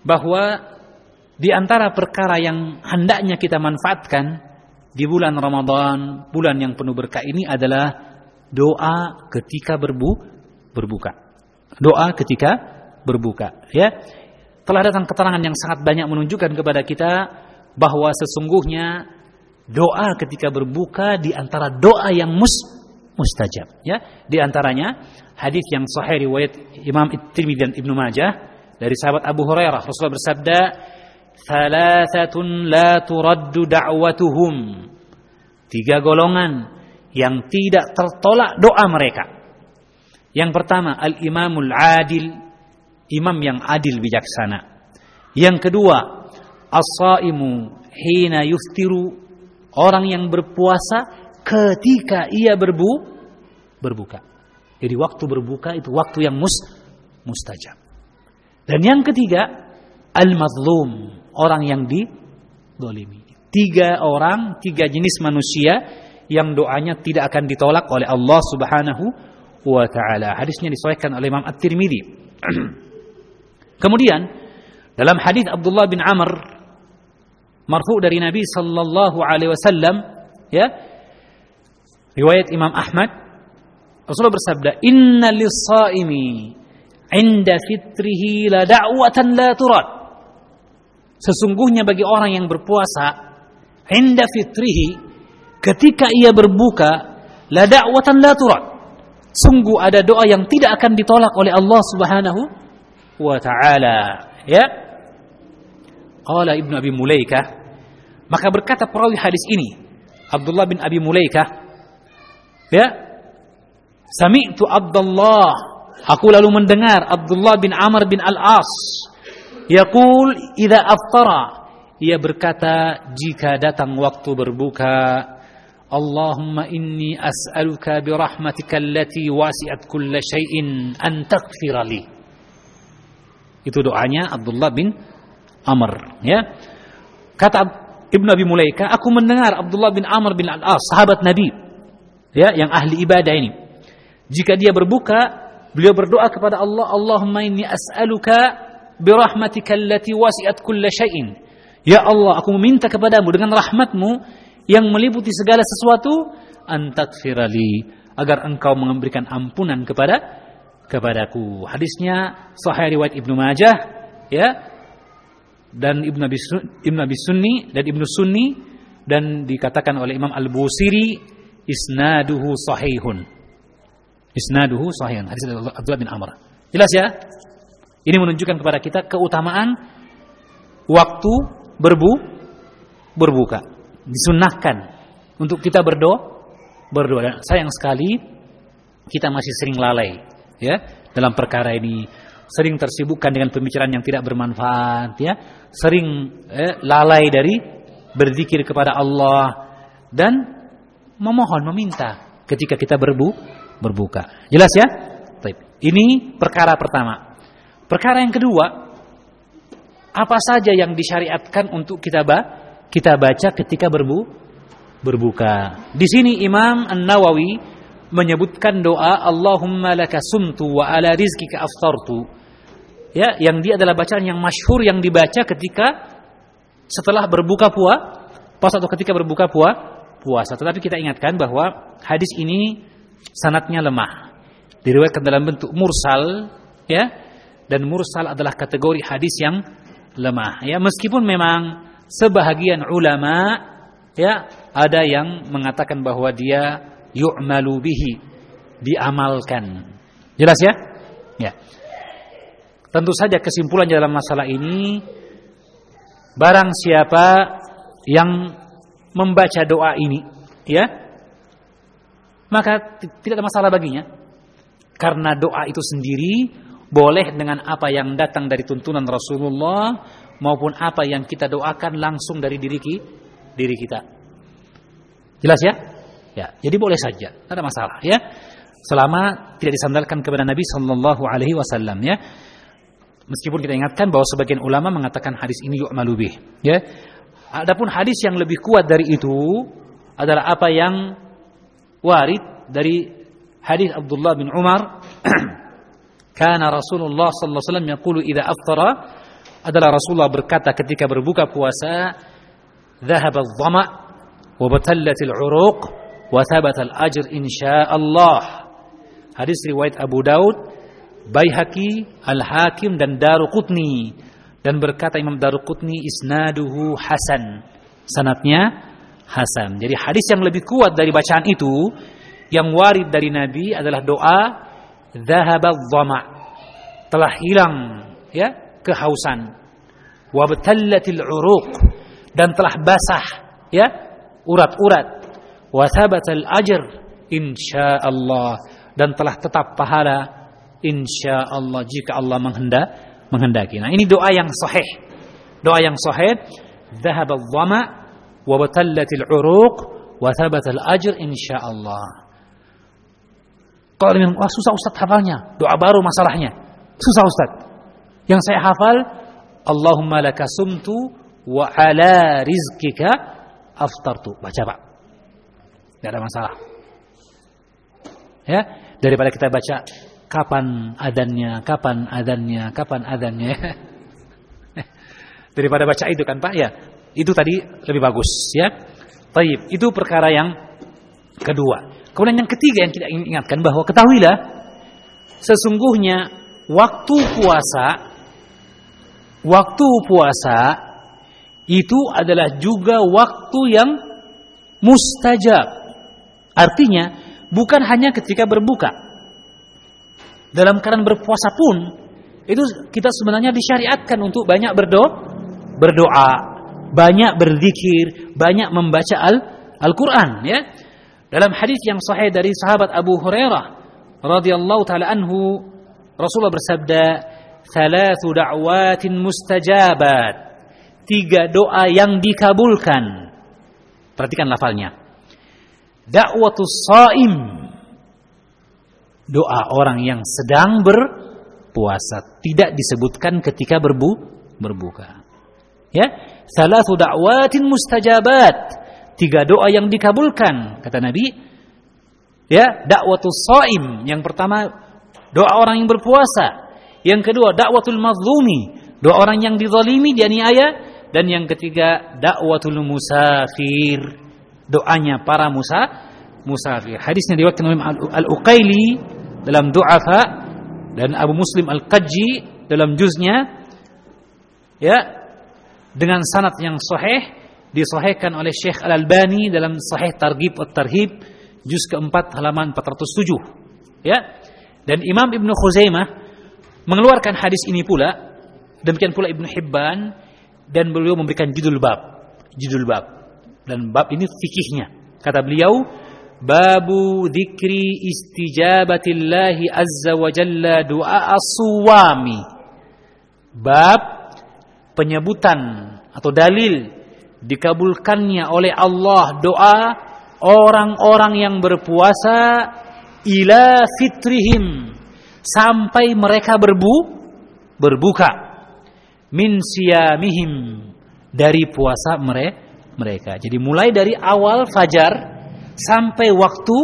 bahwa di antara perkara yang hendaknya kita manfaatkan di bulan Ramadan, bulan yang penuh berkah ini adalah doa ketika berbu berbuka. Doa ketika berbuka, ya. Telah datang keterangan yang sangat banyak menunjukkan kepada kita bahwa sesungguhnya doa ketika berbuka di antara doa yang mus mustajab, ya. Di antaranya hadis yang sahih riwayat Imam At-Tirmidzi dan Ibnu Majah dari sahabat Abu Hurairah Rasulullah bersabda thalathatun la turaddu da'watuhum. Tiga golongan yang tidak tertolak doa mereka. Yang pertama al-imamul adil. Imam yang adil bijaksana. Yang kedua as-saimu hina yuftiru. Orang yang berpuasa ketika ia berbu berbuka. Jadi waktu berbuka itu waktu yang mus mustajab. Dan yang ketiga, al-mazlum, orang yang didolimi. Tiga orang, tiga jenis manusia yang doanya tidak akan ditolak oleh Allah Subhanahu wa taala. Hadisnya disahihkan oleh Imam At-Tirmidzi. Kemudian dalam hadis Abdullah bin Amr marfu dari Nabi sallallahu alaihi wasallam ya riwayat Imam Ahmad Rasulullah bersabda, "Inna lis-shaimi 'inda fitrihi la da'watan la turad." Sesungguhnya bagi orang yang berpuasa 'inda fitrihi ketika ia berbuka la da'watan la turad. Sungguh ada doa yang tidak akan ditolak oleh Allah Subhanahu wa taala. Ya. Qala Ibnu Abi Mulaikah maka berkata perawi hadis ini Abdullah bin Abi Mulaikah ya Sami'tu Abdullah aku lalu mendengar Abdullah bin Amr bin Al-As yaqul idza aftara. Ia berkata jika datang waktu berbuka Allahumma inni as'aluka bi rahmatika allati wasi'at kulla syai'in an taghfira li. Itu doanya Abdullah bin Amr ya. Kata Ibnu Abi Mulaika, aku mendengar Abdullah bin Amr bin Al-As, sahabat Nabi, ya, yang ahli ibadah ini. Jika dia berbuka, beliau berdoa kepada Allah, Allahumma inni as'aluka bi rahmatika allati wasi'at kulla syai'in. Ya Allah, aku meminta kepadamu dengan rahmatmu yang meliputi segala sesuatu, antakfirali, agar engkau memberikan ampunan kepada kepadaku. Hadisnya sahih riwayat Ibnu Majah, ya, dan Ibnu Abi, Ibnu Abi Sunni dan Ibnu Sunni dan dikatakan oleh Imam Al-Busiri isnaduhu sahihun. Isnaduhu sahihun. Hadis Abdullah bin Amr. Jelas ya? Ini menunjukkan kepada kita keutamaan waktu berbu berbuka. Disunnahkan untuk kita berdoa berdoa. Dan sayang sekali kita masih sering lalai ya. Dalam perkara ini sering tersibukkan dengan pembicaraan yang tidak bermanfaat ya. Sering eh, lalai dari berzikir kepada Allah dan memohon meminta ketika kita berbu berbuka. Jelas ya? Ini perkara pertama perkara yang kedua apa saja yang disyariatkan untuk kita ba kita baca ketika berbu berbuka? Di sini Imam An Nawawi menyebutkan doa Allahumma laka sumtu wa ala rizkika aftartu. Ya yang dia adalah bacaan yang masyhur yang dibaca ketika setelah berbuka puasa pas atau ketika berbuka puasa puasa. Tetapi kita ingatkan bahwa hadis ini sanatnya lemah. Diriwayatkan dalam bentuk mursal ya dan mursal adalah kategori hadis yang lemah. Ya meskipun memang sebahagian ulama ya ada yang mengatakan bahwa dia yu'malu bihi diamalkan. Jelas ya? Ya. Tentu saja kesimpulan dalam masalah ini barang siapa yang membaca doa ini ya maka tidak ada masalah baginya. Karena doa itu sendiri boleh dengan apa yang datang dari tuntunan Rasulullah maupun apa yang kita doakan langsung dari diri diri kita. Jelas ya? Ya, jadi boleh saja, tidak ada masalah ya. Selama tidak disandalkan kepada Nabi sallallahu alaihi wasallam ya. Meskipun kita ingatkan bahwa sebagian ulama mengatakan hadis ini yu'malu bih, ya. Adapun hadis yang lebih kuat dari itu adalah apa yang warid dari hadis Abdullah bin Umar Kana Rasulullah sallallahu alaihi wasallam idza aftara adalah Rasulullah berkata ketika berbuka puasa dhahaba adh-dhama wa batallat al-uruq wa thabata al-ajr insyaallah. Hadis riwayat Abu Daud Baihaqi, Al-Hakim dan Daruqutni dan berkata Imam Daruqutni isnaduhu hasan. Sanatnya hasan. Jadi hadis yang lebih kuat dari bacaan itu yang warid dari Nabi adalah doa dhahaba dhama. Telah hilang ya kehausan. Wa batallatil uruq dan telah basah ya urat-urat. Wa thabatal ajr insyaallah dan telah tetap pahala insya Allah jika Allah menghendak menghendaki. Nah, ini doa yang sahih. Doa yang sahih, dhahab al-dhama wa batallatil uruq wa thabata al-ajr insya Kalau dengan wah susah Ustaz hafalnya, doa baru masalahnya. Susah Ustaz. Yang saya hafal Allahumma laka sumtu wa ala rizkika aftartu. Baca Pak. Tidak ada masalah. Ya, daripada kita baca kapan adannya, kapan adannya, kapan adannya. Daripada baca itu kan Pak ya. Itu tadi lebih bagus ya. Taib, itu perkara yang kedua. Kemudian yang ketiga yang kita ingatkan bahwa ketahuilah sesungguhnya waktu puasa waktu puasa itu adalah juga waktu yang mustajab. Artinya bukan hanya ketika berbuka. Dalam keadaan berpuasa pun itu kita sebenarnya disyariatkan untuk banyak berdoa, berdoa, banyak berzikir, banyak membaca Al Al-Qur'an ya. Dalam hadis yang sahih dari sahabat Abu Hurairah radhiyallahu taala anhu Rasulullah bersabda, "Thalathu da'watin mustajabat." Tiga doa yang dikabulkan. Perhatikan lafalnya. Da'watus saim. Doa orang yang sedang berpuasa, tidak disebutkan ketika berbu berbuka. Ya, salatu da'watin mustajabat. Tiga doa yang dikabulkan kata Nabi. Ya, dakwatus saim. Yang pertama doa orang yang berpuasa. Yang kedua dakwatul mazlumi, doa orang yang dizalimi, dianiaya dan yang ketiga dakwatul musafir doanya para musa musafir hadisnya diriwayatkan oleh Al-Uqaili dalam Du'afa dan Abu Muslim Al-Qajji dalam juznya ya dengan sanad yang sahih disahihkan oleh Syekh Al-Albani dalam Sahih Targhib at Tarhib juz keempat halaman 407 ya. Dan Imam Ibnu Khuzaimah mengeluarkan hadis ini pula demikian pula Ibnu Hibban dan beliau memberikan judul bab judul bab. Dan bab ini fikihnya. Kata beliau babu dzikri istijabatillahi azza wa jalla du'a as-suwami. Bab penyebutan atau dalil dikabulkannya oleh Allah doa orang-orang yang berpuasa ila fitrihim sampai mereka berbu berbuka min siyamihim dari puasa mereka. Jadi mulai dari awal fajar sampai waktu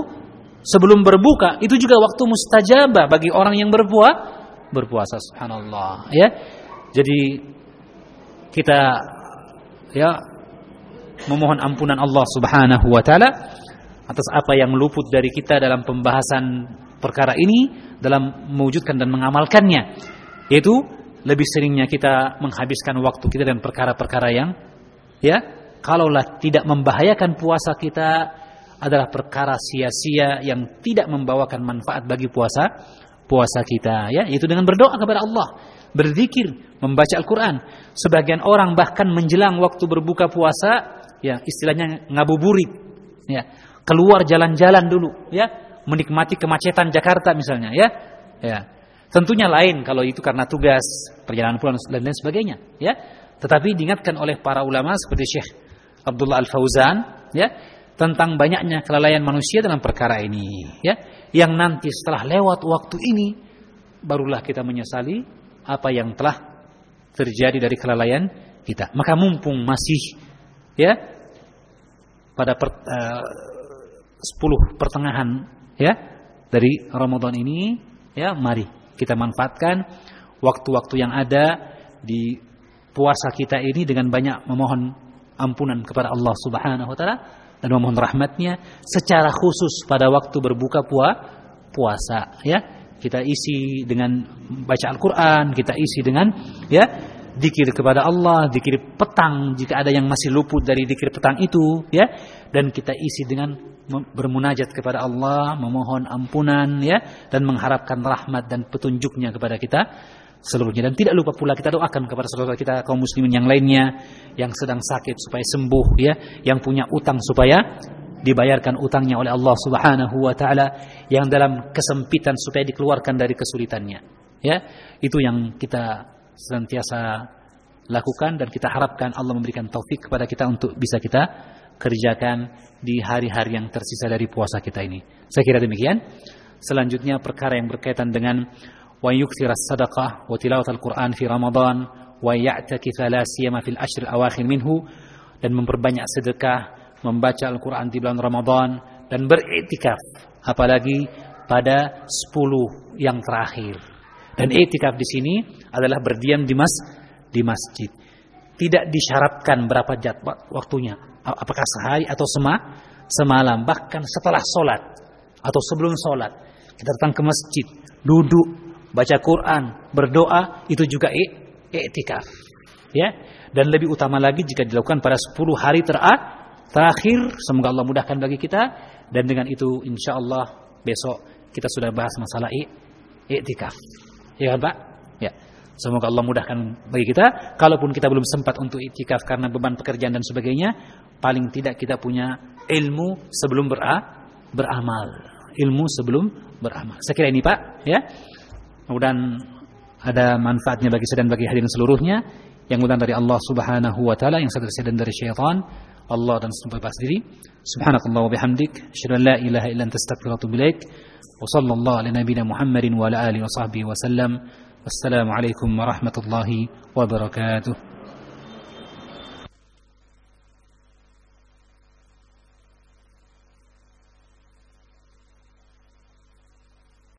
sebelum berbuka itu juga waktu mustajabah bagi orang yang berpuasa berpuasa subhanallah ya. Jadi kita ya memohon ampunan Allah Subhanahu wa taala atas apa yang luput dari kita dalam pembahasan perkara ini dalam mewujudkan dan mengamalkannya. Yaitu lebih seringnya kita menghabiskan waktu kita dan perkara-perkara yang ya kalaulah tidak membahayakan puasa kita adalah perkara sia-sia yang tidak membawakan manfaat bagi puasa puasa kita ya. Itu dengan berdoa kepada Allah berzikir membaca Al-Qur'an sebagian orang bahkan menjelang waktu berbuka puasa ya istilahnya ngabuburit ya keluar jalan-jalan dulu ya menikmati kemacetan Jakarta misalnya ya ya Tentunya lain kalau itu karena tugas, perjalanan pulang dan lain sebagainya, ya. Tetapi diingatkan oleh para ulama seperti Syekh Abdullah Al-Fauzan, ya, tentang banyaknya kelalaian manusia dalam perkara ini, ya. Yang nanti setelah lewat waktu ini barulah kita menyesali apa yang telah terjadi dari kelalaian kita. Maka mumpung masih ya pada per, uh, 10 pertengahan ya dari Ramadan ini ya mari kita manfaatkan waktu-waktu yang ada di puasa kita ini dengan banyak memohon ampunan kepada Allah Subhanahu wa taala dan memohon rahmatnya secara khusus pada waktu berbuka puasa ya kita isi dengan baca Al-Qur'an kita isi dengan ya dikir kepada Allah dikir petang jika ada yang masih luput dari dikir petang itu ya. Dan kita isi dengan bermunajat kepada Allah, memohon ampunan ya dan mengharapkan rahmat dan petunjuknya kepada kita seluruhnya. Dan tidak lupa pula kita doakan kepada saudara kita kaum muslimin yang lainnya yang sedang sakit supaya sembuh ya, yang punya utang supaya dibayarkan utangnya oleh Allah Subhanahu wa taala, yang dalam kesempitan supaya dikeluarkan dari kesulitannya. Ya, itu yang kita senantiasa lakukan dan kita harapkan Allah memberikan taufik kepada kita untuk bisa kita kerjakan di hari-hari yang tersisa dari puasa kita ini. Saya kira demikian. Selanjutnya perkara yang berkaitan dengan wa yukthiras sadaqah wa tilawat al-Quran fi Ramadan wa ya'takif la siyama fil ashr awakhir minhu dan memperbanyak sedekah, membaca Al-Quran di bulan Ramadan dan beriktikaf apalagi pada 10 yang terakhir. Dan iktikaf di sini adalah berdiam di mas di masjid. Tidak disyaratkan berapa jadwal waktunya apakah sehari atau sema, semalam bahkan setelah sholat atau sebelum sholat kita datang ke masjid duduk baca Quran berdoa itu juga i'tikaf ya dan lebih utama lagi jika dilakukan pada 10 hari terakhir terakhir semoga Allah mudahkan bagi kita Dan dengan itu insya Allah besok kita sudah bahas masalah i'tikaf. Ya kan Pak? Ya. Semoga Allah mudahkan bagi kita. Kalaupun kita belum sempat untuk i'tikaf karena beban pekerjaan dan sebagainya, paling tidak kita punya ilmu sebelum bera beramal. Ilmu sebelum beramal. Saya kira ini Pak, ya. Mudah-mudahan ada manfaatnya bagi saya dan bagi hadirin seluruhnya. Yang mudah dari Allah Subhanahu wa taala, yang sadar dan dari syaitan. Allah dan bebas diri. Subhanakallah wa bihamdik, asyhadu an la ilaha illa anta astaghfiruka wa atubu ilaik. Wa sallallahu ala nabiyyina Muhammadin wa ala alihi wa sahbihi wa sallam. Wassalamu alaikum warahmatullahi wabarakatuh.